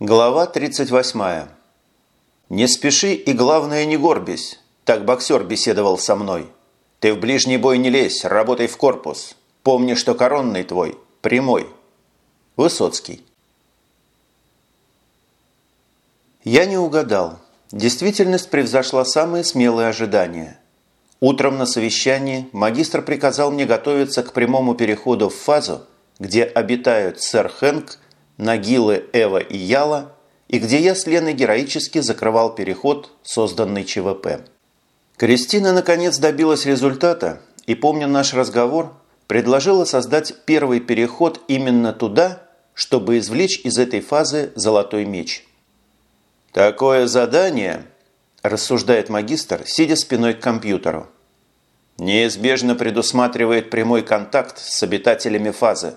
Глава 38. «Не спеши и, главное, не горбись», – так боксер беседовал со мной. «Ты в ближний бой не лезь, работай в корпус. Помни, что коронный твой – прямой». Высоцкий. Я не угадал. Действительность превзошла самые смелые ожидания. Утром на совещании магистр приказал мне готовиться к прямому переходу в фазу, где обитают сэр Хэнк – Нагилы, Эва и Яла, и где я с Леной героически закрывал переход, созданный ЧВП. Кристина наконец добилась результата и, помня наш разговор, предложила создать первый переход именно туда, чтобы извлечь из этой фазы золотой меч. «Такое задание», – рассуждает магистр, сидя спиной к компьютеру, – «неизбежно предусматривает прямой контакт с обитателями фазы.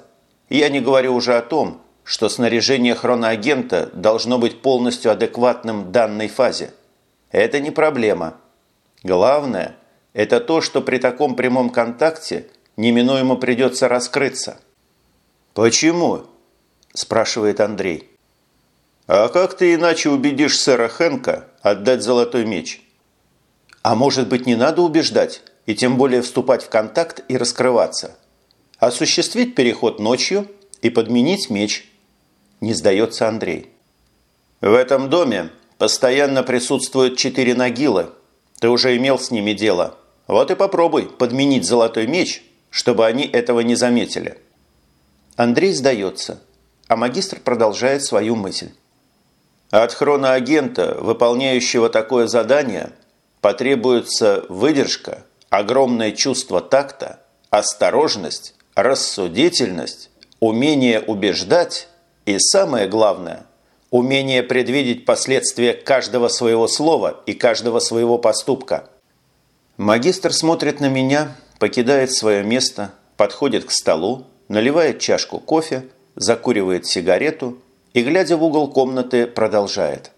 Я не говорю уже о том, что снаряжение хроноагента должно быть полностью адекватным данной фазе. Это не проблема. Главное – это то, что при таком прямом контакте неминуемо придется раскрыться. «Почему?» – спрашивает Андрей. «А как ты иначе убедишь сэра Хэнка отдать золотой меч?» «А может быть, не надо убеждать, и тем более вступать в контакт и раскрываться? Осуществить переход ночью и подменить меч – не сдается Андрей. В этом доме постоянно присутствуют четыре нагилы. Ты уже имел с ними дело. Вот и попробуй подменить золотой меч, чтобы они этого не заметили. Андрей сдается, а магистр продолжает свою мысль. От хроноагента, выполняющего такое задание, потребуется выдержка, огромное чувство такта, осторожность, рассудительность, умение убеждать и самое главное – умение предвидеть последствия каждого своего слова и каждого своего поступка. Магистр смотрит на меня, покидает свое место, подходит к столу, наливает чашку кофе, закуривает сигарету и, глядя в угол комнаты, продолжает.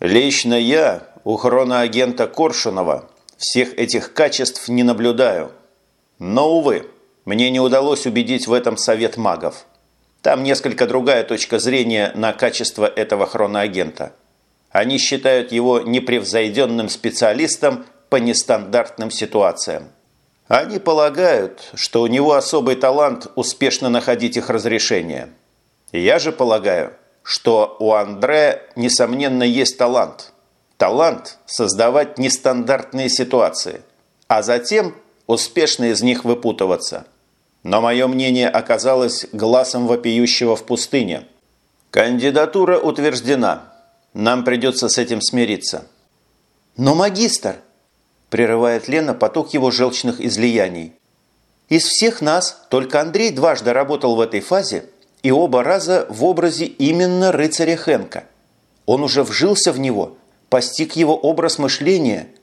«Лично я у хроноагента Коршунова всех этих качеств не наблюдаю. Но, увы, мне не удалось убедить в этом совет магов. Там несколько другая точка зрения на качество этого хроноагента. Они считают его непревзойденным специалистом по нестандартным ситуациям. Они полагают, что у него особый талант успешно находить их разрешение. Я же полагаю, что у Андре, несомненно, есть талант. Талант создавать нестандартные ситуации, а затем успешно из них выпутываться – но мое мнение оказалось глазом вопиющего в пустыне. Кандидатура утверждена. Нам придется с этим смириться. Но магистр, прерывает Лена поток его желчных излияний. Из всех нас только Андрей дважды работал в этой фазе и оба раза в образе именно рыцаря Хенка. Он уже вжился в него, постиг его образ мышления –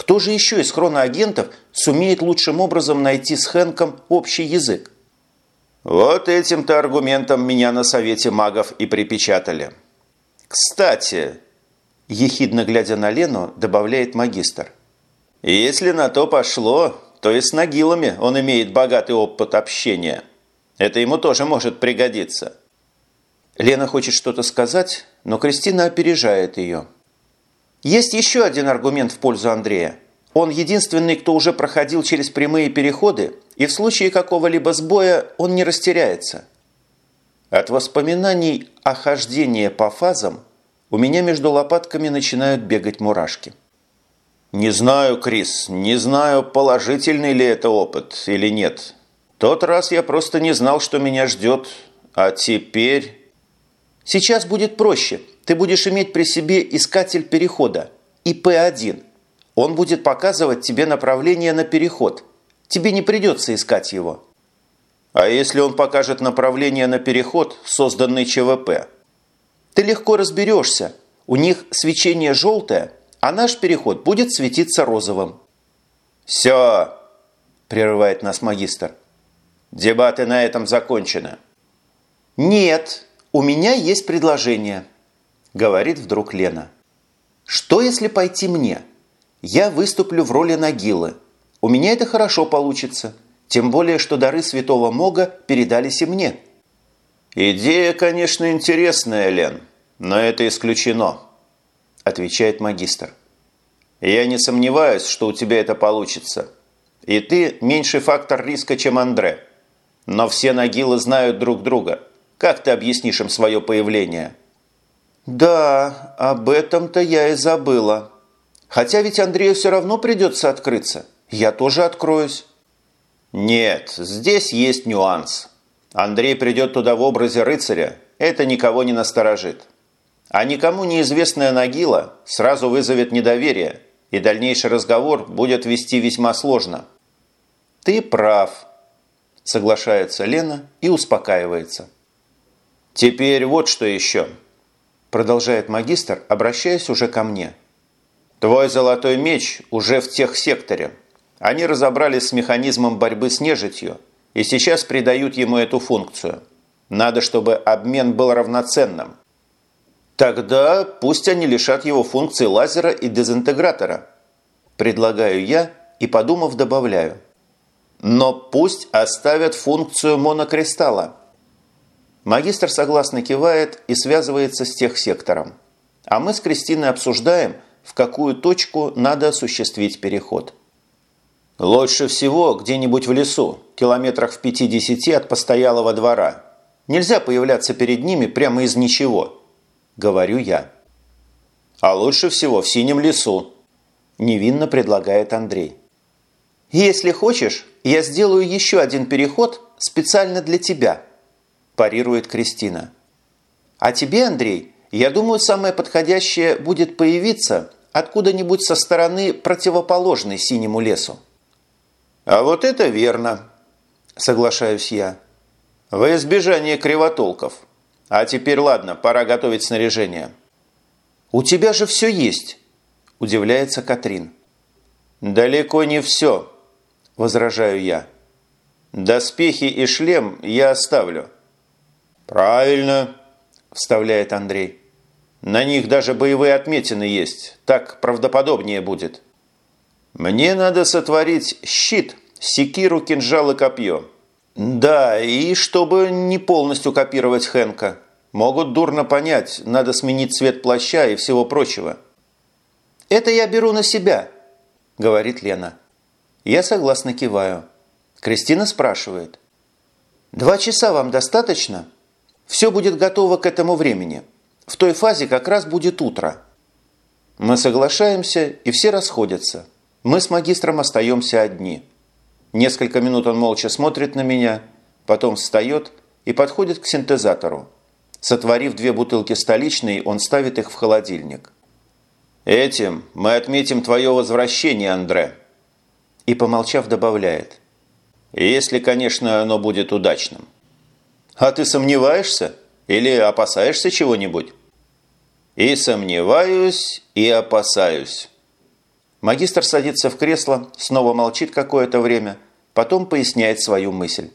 кто же еще из хроноагентов сумеет лучшим образом найти с Хэнком общий язык? Вот этим-то аргументом меня на совете магов и припечатали. Кстати, ехидно глядя на Лену, добавляет магистр. Если на то пошло, то и с Нагилами он имеет богатый опыт общения. Это ему тоже может пригодиться. Лена хочет что-то сказать, но Кристина опережает ее – есть еще один аргумент в пользу Андрея. Он единственный, кто уже проходил через прямые переходы, и в случае какого-либо сбоя он не растеряется. От воспоминаний о хождении по фазам у меня между лопатками начинают бегать мурашки. Не знаю, Крис, не знаю, положительный ли это опыт или нет. Тот раз я просто не знал, что меня ждет, а теперь... Сейчас будет проще – ты будешь иметь при себе искатель перехода, ИП-1. Он будет показывать тебе направление на переход. Тебе не придется искать его. А если он покажет направление на переход, созданный ЧВП? Ты легко разберешься. У них свечение желтое, а наш переход будет светиться розовым. «Все!» – прерывает нас магистр. «Дебаты на этом закончены». «Нет, у меня есть предложение». – говорит вдруг Лена. «Что, если пойти мне? Я выступлю в роли Нагилы. У меня это хорошо получится. Тем более, что дары святого Мога передались и мне». «Идея, конечно, интересная, Лен. но это исключено», – отвечает магистр. «Я не сомневаюсь, что у тебя это получится. И ты меньший фактор риска, чем Андре. Но все Нагилы знают друг друга. Как ты объяснишь им свое появление?» «Да, об этом-то я и забыла. Хотя ведь Андрею все равно придется открыться. Я тоже откроюсь». «Нет, здесь есть нюанс. Андрей придет туда в образе рыцаря, это никого не насторожит. А никому неизвестная Нагила сразу вызовет недоверие, и дальнейший разговор будет вести весьма сложно». «Ты прав», – соглашается Лена и успокаивается. «Теперь вот что еще», – продолжает магистр, обращаясь уже ко мне. «Твой золотой меч уже в тех секторе. Они разобрались с механизмом борьбы с нежитью и сейчас придают ему эту функцию. Надо, чтобы обмен был равноценным. Тогда пусть они лишат его функции лазера и дезинтегратора. Предлагаю я и, подумав, добавляю. Но пусть оставят функцию монокристалла. Магистр согласно кивает и связывается с техсектором. А мы с Кристиной обсуждаем, в какую точку надо осуществить переход. Лучше всего где-нибудь в лесу, километрах в 50 от постоялого двора. Нельзя появляться перед ними прямо из ничего, говорю я. А лучше всего в синем лесу, невинно предлагает Андрей. Если хочешь, я сделаю еще один переход специально для тебя, парирует Кристина. А тебе, Андрей, я думаю, самое подходящее будет появиться откуда-нибудь со стороны противоположной синему лесу. «А вот это верно», – соглашаюсь я. «Во избежание кривотолков. А теперь ладно, пора готовить снаряжение». «У тебя же все есть», – удивляется Катрин. «Далеко не все», – возражаю я. «Доспехи и шлем я оставлю». «Правильно», – вставляет Андрей. «На них даже боевые отметины есть. Так правдоподобнее будет». «Мне надо сотворить щит, секиру, кинжал и копье. Да, и чтобы не полностью копировать Хэнка. Могут дурно понять, надо сменить цвет плаща и всего прочего». «Это я беру на себя», – говорит Лена. Я согласно киваю. Кристина спрашивает. «Два часа вам достаточно? Все будет готово к этому времени. В той фазе как раз будет утро». Мы соглашаемся, и все расходятся. Мы с магистром остаемся одни. Несколько минут он молча смотрит на меня, потом встает и подходит к синтезатору. Сотворив две бутылки столичной, он ставит их в холодильник. «Этим мы отметим твое возвращение, Андре», и, помолчав, добавляет. «Если, конечно, оно будет удачным». «А ты сомневаешься? Или опасаешься чего-нибудь?» «И сомневаюсь, и опасаюсь». Магистр садится в кресло, снова молчит какое-то время, потом поясняет свою мысль.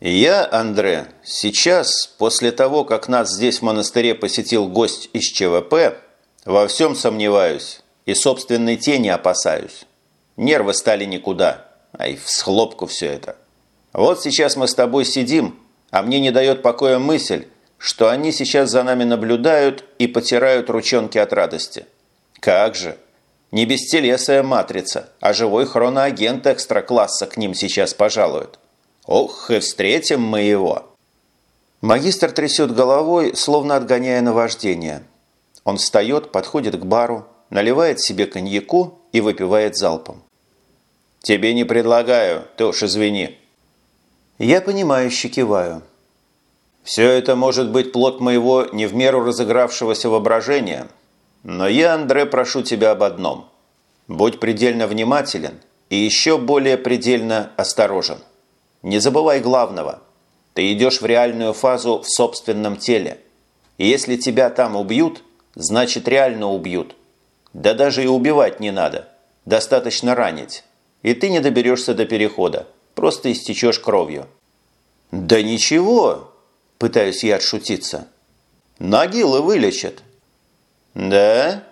«Я, Андре, сейчас, после того, как нас здесь в монастыре посетил гость из ЧВП, во всем сомневаюсь и собственной тени опасаюсь. Нервы стали никуда, ай, в схлопку все это. Вот сейчас мы с тобой сидим, а мне не дает покоя мысль, что они сейчас за нами наблюдают и потирают ручонки от радости. Как же!» Не бестелесая матрица, а живой хроноагент экстра-класса к ним сейчас пожалует. Ох, и встретим мы его!» Магистр трясет головой, словно отгоняя наваждение. Он встает, подходит к бару, наливает себе коньяку и выпивает залпом. «Тебе не предлагаю, ты уж извини». Я понимающе киваю. «Все это может быть плод моего не в меру разыгравшегося воображения, но я, Андре, прошу тебя об одном. Будь предельно внимателен и еще более предельно осторожен. Не забывай главного. Ты идешь в реальную фазу в собственном теле. И если тебя там убьют, значит реально убьют. Да даже и убивать не надо. Достаточно ранить. И ты не доберешься до перехода. Просто истечешь кровью. «Да ничего!» – пытаюсь я отшутиться. «Нагилы вылечат». «Да?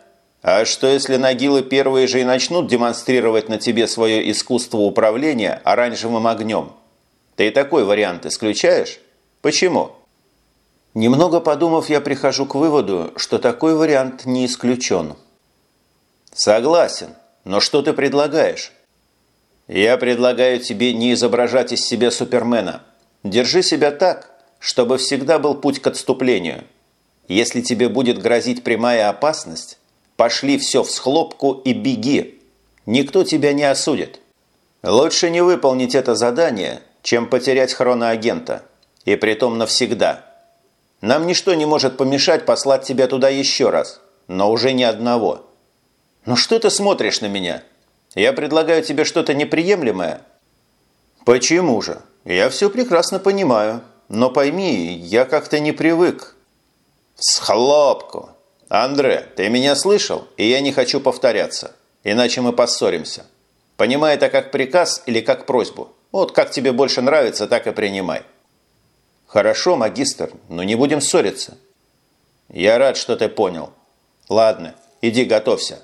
А что, если Нагилы первые же и начнут демонстрировать на тебе свое искусство управления оранжевым огнем? Ты такой вариант исключаешь? Почему?» Немного подумав, я прихожу к выводу, что такой вариант не исключен. Согласен, но что ты предлагаешь? Я предлагаю тебе не изображать из себя супермена. Держи себя так, чтобы всегда был путь к отступлению. Если тебе будет грозить прямая опасность, пошли все в схлопку и беги. Никто тебя не осудит. Лучше не выполнить это задание, чем потерять хроноагента. И притом навсегда. Нам ничто не может помешать послать тебя туда еще раз, но уже ни одного. Ну что ты смотришь на меня? Я предлагаю тебе что-то неприемлемое? Почему же? Я все прекрасно понимаю. Но пойми, я как-то не привык. Схлопку. Андре, ты меня слышал? И я не хочу повторяться. Иначе мы поссоримся. Понимай это как приказ или как просьбу. Вот как тебе больше нравится, так и принимай. Хорошо, магистр, но не будем ссориться. Я рад, что ты понял. Ладно, иди готовься.